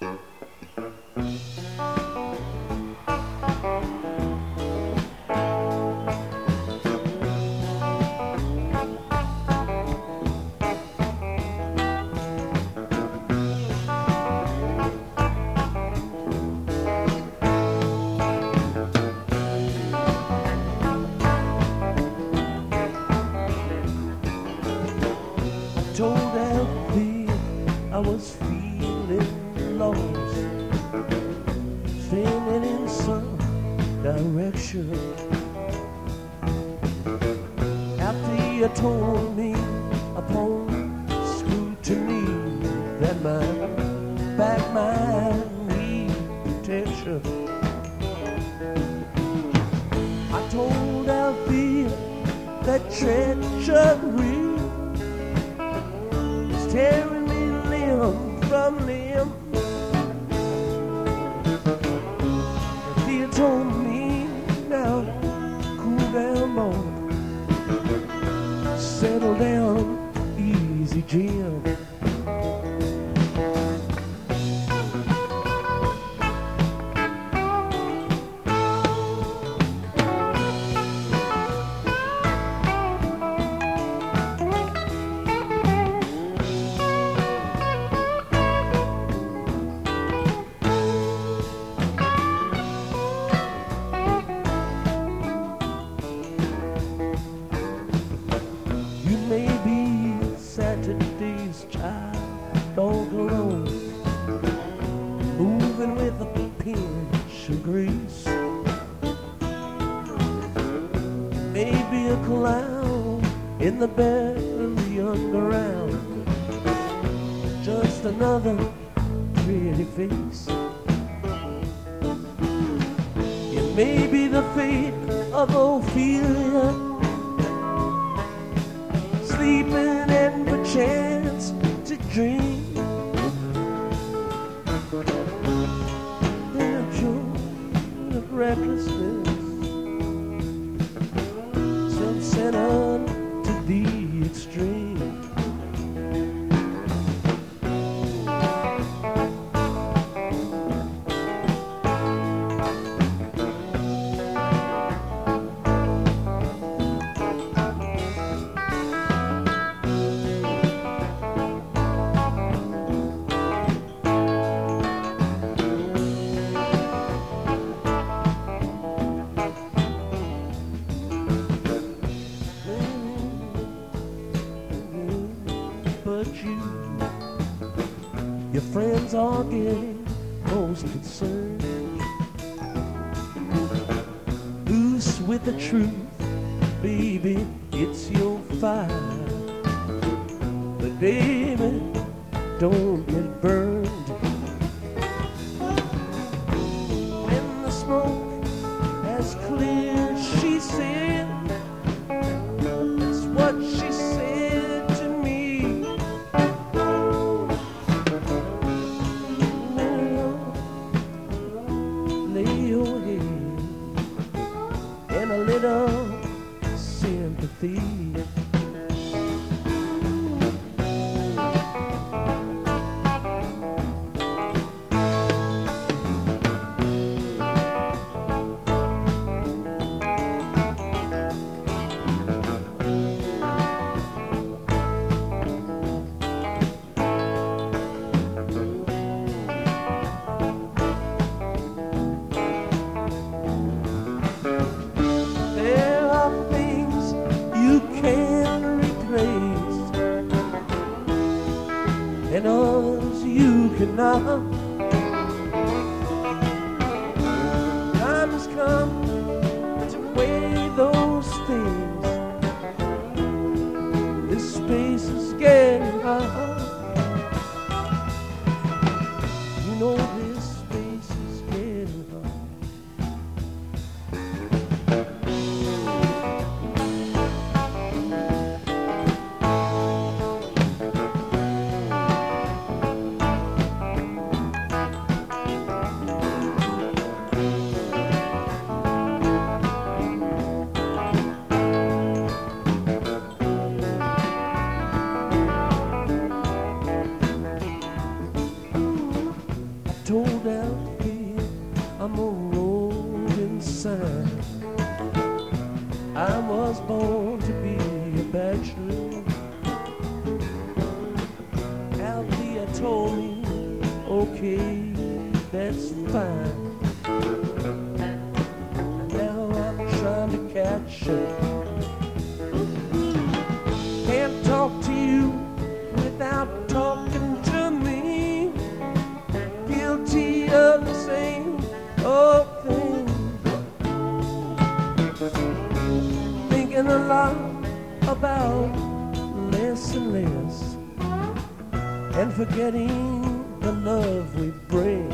mm direction. After you told me upon scrutiny that my back mind need protection, I told Althea that treachery. in the bed the underground. Just another pretty face. It may be the fate of Ophelia, sleeping and perchance to dream. Then of recklessness. in most concern. Loose with the truth, baby, it's your fire. But baby, don't get burned. When the smoke has cleared. little sympathy. love. Was born to be a bachelor. Althea told me, okay, that's fine. learn a lot about less and less and forgetting the love we bring.